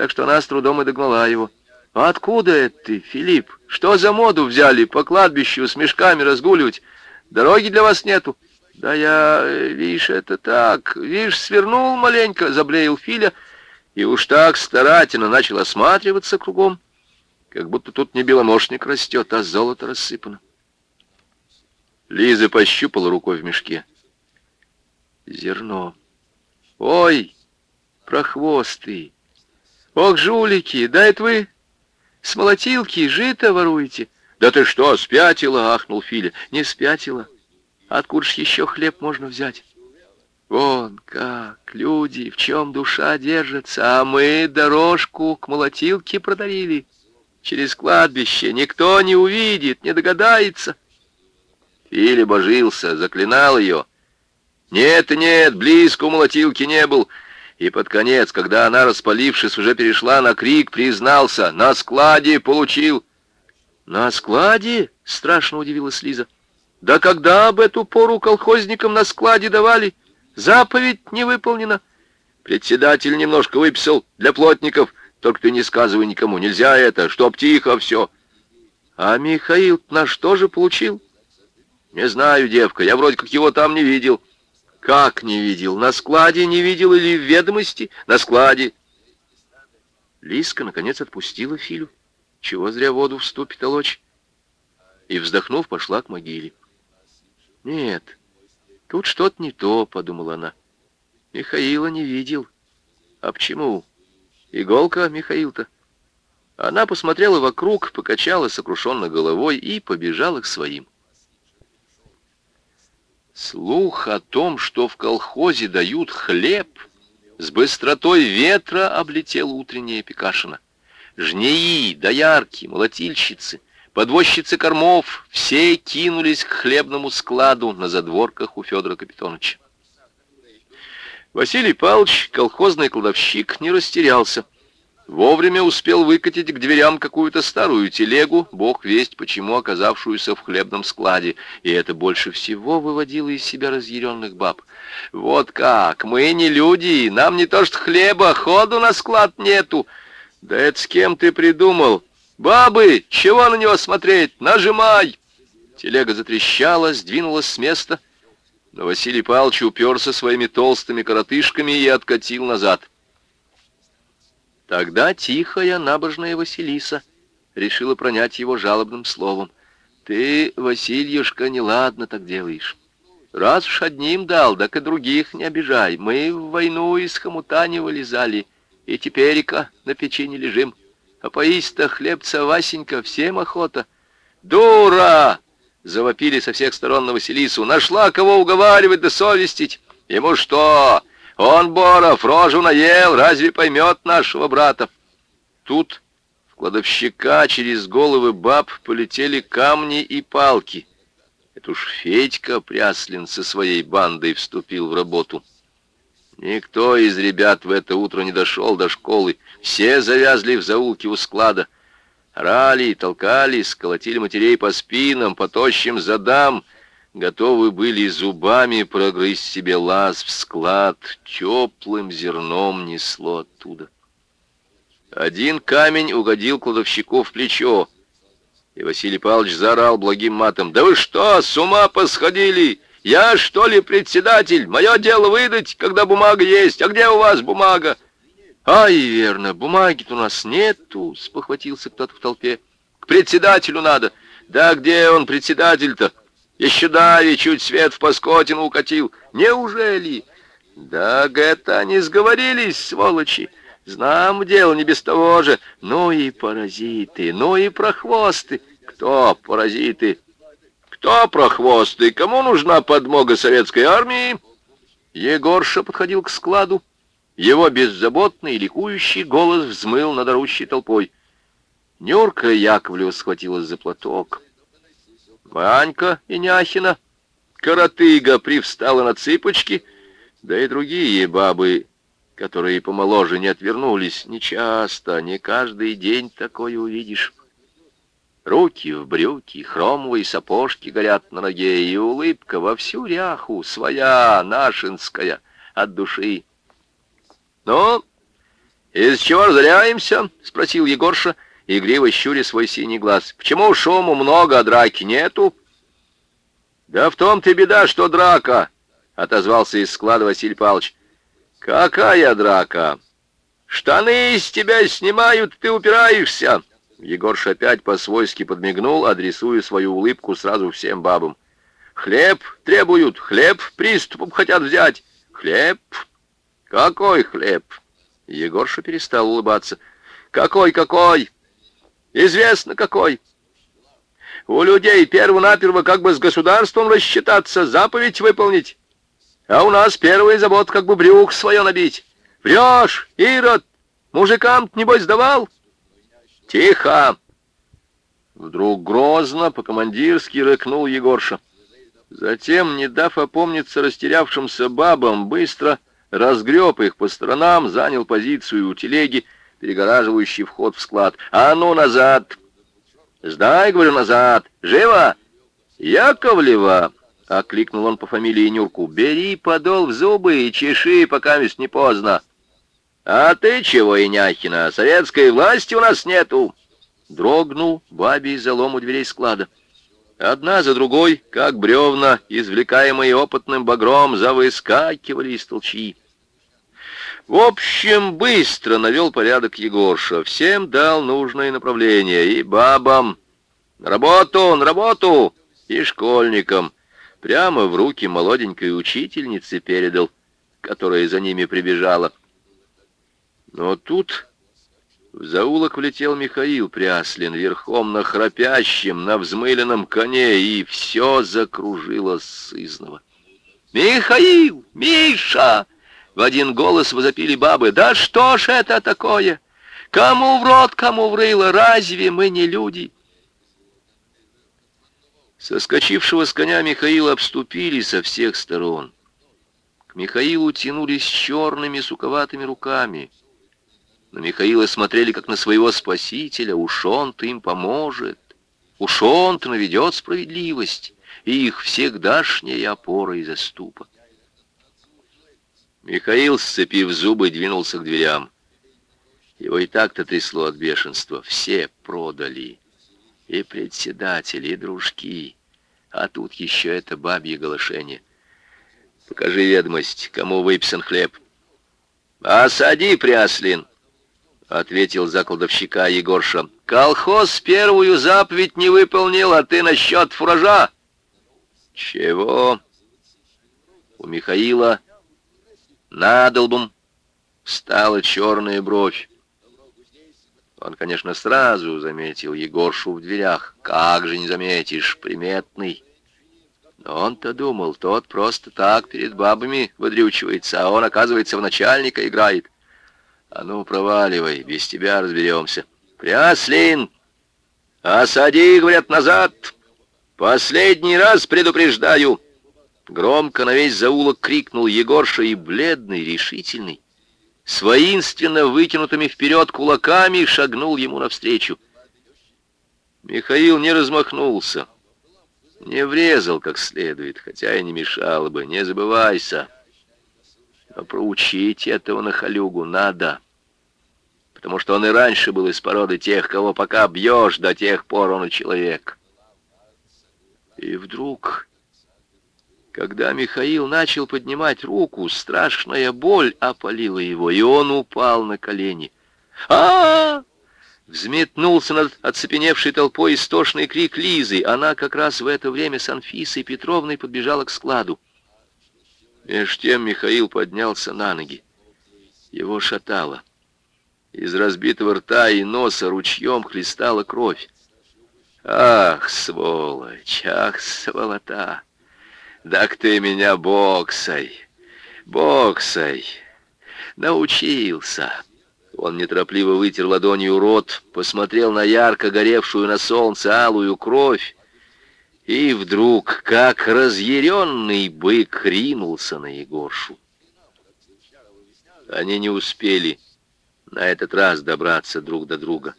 так что она с трудом и догнала его. «Откуда это ты, Филипп? Что за моду взяли по кладбищу с мешками разгуливать? Дороги для вас нету?» «Да я, видишь, это так, видишь, свернул маленько», — заблеял Филя, и уж так старательно начал осматриваться кругом, как будто тут не беломошник растет, а золото рассыпано. Лиза пощупала рукой в мешке. Зерно. «Ой, прохвосты! Ох, жулики, да это вы с молотилки жито воруете?» «Да ты что, спятила?» — ахнул Филя. «Не спятила. Откуда ж еще хлеб можно взять?» Вон как люди, в чем душа держится, а мы дорожку к молотилке продарили. Через кладбище никто не увидит, не догадается. Филя божился, заклинал ее. Нет, нет, близко у молотилки не был. И под конец, когда она, распалившись, уже перешла на крик, признался, на складе получил. На складе? Страшно удивилась Лиза. Да когда об эту пору колхозникам на складе давали? Заповедь не выполнена. Председатель немножко выписал для плотников. Только ты не сказывай никому, нельзя это, чтоб тихо все. А Михаил наш тоже получил? Не знаю, девка, я вроде как его там не видел. Как не видел? На складе не видел или в ведомости? На складе. Лиска, наконец, отпустила Филю. Чего зря воду в ступе толочь? И, вздохнув, пошла к могиле. Нет, Тут что-то не то, подумала она. Михаила не видел. А почему? Иголка Михаил-то. Она посмотрела вокруг, покачала сокрушенно головой и побежала к своим. Слух о том, что в колхозе дают хлеб, с быстротой ветра облетел утренняя Пекашина. Жнеи, доярки, молотильщицы — Подвозчицы кормов все кинулись к хлебному складу на задворках у Федора Капитоновича. Василий Павлович, колхозный кладовщик, не растерялся. Вовремя успел выкатить к дверям какую-то старую телегу, бог весть почему оказавшуюся в хлебном складе, и это больше всего выводило из себя разъяренных баб. «Вот как! Мы не люди, нам не то что хлеба, ходу на склад нету!» «Да это с кем ты придумал?» «Бабы, чего на него смотреть? Нажимай!» Телега затрещала, сдвинулась с места, но Василий Павлович уперся своими толстыми коротышками и откатил назад. Тогда тихая, набожная Василиса решила пронять его жалобным словом. «Ты, Васильюшка, неладно так делаешь. Раз уж одним дал, так и других не обижай. Мы в войну из хомута не вылезали, и теперь-ка на печи не лежим. А поесть-то хлебца, Васенька, всем охота. Дура! Завопили со всех сторон на Василису. Нашла кого уговаривать да совестить. Ему что? Он, Боров, рожу наел, разве поймет нашего брата? Тут в кладовщика через головы баб полетели камни и палки. Это уж Федька Пряслин со своей бандой вступил в работу. Никто из ребят в это утро не дошел до школы. Все завязли в заулке у склада. Рали, толкались, колотили матерей по спинам, по тощим задам. Готовы были зубами прогрызть себе лаз в склад. Теплым зерном несло оттуда. Один камень угодил кладовщику в плечо. И Василий Павлович заорал благим матом. «Да вы что, с ума посходили? Я, что ли, председатель? Мое дело выдать, когда бумага есть. А где у вас бумага?» «Ай, верно, бумаги-то у нас нету», — спохватился кто-то в толпе. «К председателю надо». «Да где он, председатель-то? Еще дави чуть свет в паскотину укатил. Неужели?» «Да, это они сговорились, сволочи. Знам дело не без того же. Ну и паразиты, ну и прохвосты. Кто паразиты?» «Кто прохвосты? Кому нужна подмога советской армии?» Егорша подходил к складу. Его беззаботный ликующий голос взмыл над орущей толпой. Нюрка Яковлева схватилась за платок. Ванька и Няхина, коротыга, привстала на цыпочки, да и другие бабы, которые помоложе не отвернулись, не часто, не каждый день такое увидишь. Руки в брюки, хромовые сапожки горят на ноге, и улыбка во всю ряху, своя, нашинская, от души. Но «Из чего разоряемся?» — спросил Егорша, игриво щуря свой синий глаз. «Почему шуму много, а драки нету?» «Да в том-то беда, что драка!» — отозвался из склада Василий Павлович. «Какая драка? Штаны из тебя снимают, ты упираешься!» Егорш опять по-свойски подмигнул, адресуя свою улыбку сразу всем бабам. «Хлеб требуют, хлеб приступом хотят взять. Хлеб? Какой хлеб?» Егорша перестал улыбаться. «Какой, какой? Известно, какой!» У людей перво-наперво как бы с государством рассчитаться, заповедь выполнить. А у нас первый завод как бы брюк свое набить. Врешь, Ирод, мужикам небось сдавал? Тихо! Вдруг грозно по-командирски рыкнул Егорша. Затем, не дав опомниться растерявшимся бабам, быстро разгреб их по сторонам, занял позицию у телеги, перегораживающей вход в склад. «А ну назад!» «Сдай, — говорю, — назад! Живо!» «Яковлева!» — окликнул он по фамилии Нюрку. «Бери подол в зубы и чеши, пока ведь не поздно!» «А ты чего, Иняхина? Советской власти у нас нету!» Дрогнул бабий залом у дверей склада. Одна за другой, как бревна, извлекаемые опытным багром, завыскакивали из толчи. В общем, быстро навел порядок Егорша, всем дал нужное направление, и бабам, на работу, на работу, и школьникам, прямо в руки молоденькой учительницы передал, которая за ними прибежала. Но тут в заулок влетел Михаил Пряслин, верхом на храпящем, на взмыленном коне, и все закружило сызново. «Михаил! Миша!» В один голос возопили бабы. «Да что ж это такое? Кому в рот, кому в рыло? Разве мы не люди?» Соскочившего с коня Михаила обступили со всех сторон. К Михаилу тянулись черными суковатыми руками. На Михаила смотрели, как на своего спасителя. Уж он-то им поможет. Уж он-то наведет справедливость. И их всегдашняя опора и заступа. Михаил, сцепив зубы, двинулся к дверям. Его и так-то трясло от бешенства. Все продали. И председатели, и дружки. А тут еще это бабье голошение. Покажи ведомость, кому выписан хлеб. «Осади, Пряслин!» — ответил за кладовщика Егорша. «Колхоз первую заповедь не выполнил, а ты насчет фуража». «Чего?» У Михаила надолбом встала черная бровь. Он, конечно, сразу заметил Егоршу в дверях. Как же не заметишь, приметный. Но он-то думал, тот просто так перед бабами выдрючивается, а он, оказывается, в начальника играет. А ну, проваливай, без тебя разберемся. Пряслин, осади, говорят, назад. Последний раз предупреждаю. Громко на весь заулок крикнул Егорша и бледный, решительный, с воинственно выкинутыми вперед кулаками шагнул ему навстречу. Михаил не размахнулся, не врезал как следует, хотя и не мешало бы, не забывайся. Но проучить этого нахалюгу надо, потому что он и раньше был из породы тех, кого пока бьешь, до тех пор он и человек. И вдруг когда Михаил начал поднимать руку, страшная боль опалила его, и он упал на колени. а, -а, -а Взметнулся над оцепеневшей толпой истошный крик Лизы. Она как раз в это время с Анфисой Петровной подбежала к складу. Меж тем Михаил поднялся на ноги. Его шатало. Из разбитого рта и носа ручьем хлестала кровь. «Ах, сволочь! Ах, сволота!» Так ты меня боксой, боксой научился. Он неторопливо вытер ладонью рот, посмотрел на ярко горевшую на солнце алую кровь, и вдруг, как разъяренный бык, ринулся на Егоршу. Они не успели на этот раз добраться друг до друга.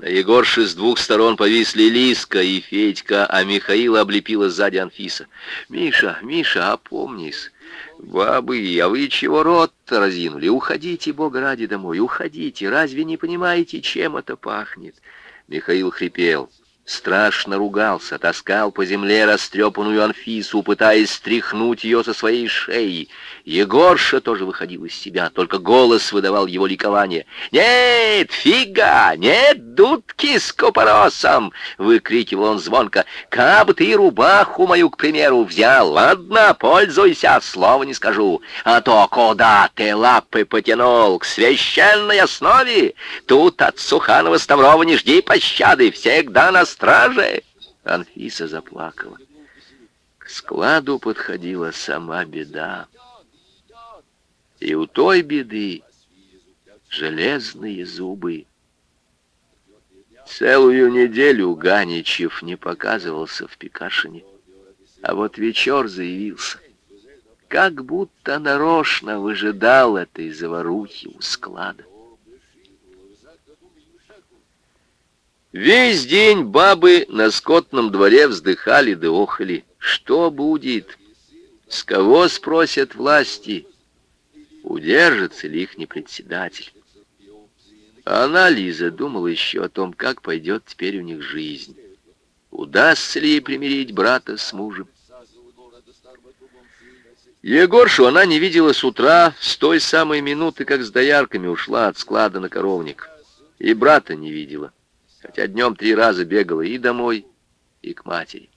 На Егорше с двух сторон повисли Лиска и Федька, а Михаила облепила сзади Анфиса. «Миша, Миша, опомнись! «Бабы, а вы чего рот-то разинули? Уходите, Бога ради, домой, уходите! Разве не понимаете, чем это пахнет?» Михаил хрипел. Страшно ругался, таскал по земле растрепанную Анфису, пытаясь стряхнуть ее со своей шеи. Егорша тоже выходил из себя, только голос выдавал его ликование. «Нет, фига! Нет дудки с купоросом!» — выкрикивал он звонко. «Каб ты рубаху мою, к примеру, взял, ладно, пользуйся, слова не скажу. А то куда ты лапы потянул? К священной основе? Тут от Суханова-Ставрова не жди пощады, всегда нас страже!» Анфиса заплакала. К складу подходила сама беда. И у той беды железные зубы. Целую неделю Ганичев не показывался в Пикашине, а вот вечер заявился. Как будто нарочно выжидал этой заварухи у склада. Весь день бабы на скотном дворе вздыхали да охали. Что будет? С кого спросят власти? Удержится ли их не председатель? Она, Лиза, думала еще о том, как пойдет теперь у них жизнь. Удастся ли ей примирить брата с мужем? Егоршу она не видела с утра, с той самой минуты, как с доярками ушла от склада на коровник. И брата не видела хотя днем три раза бегала и домой, и к матери.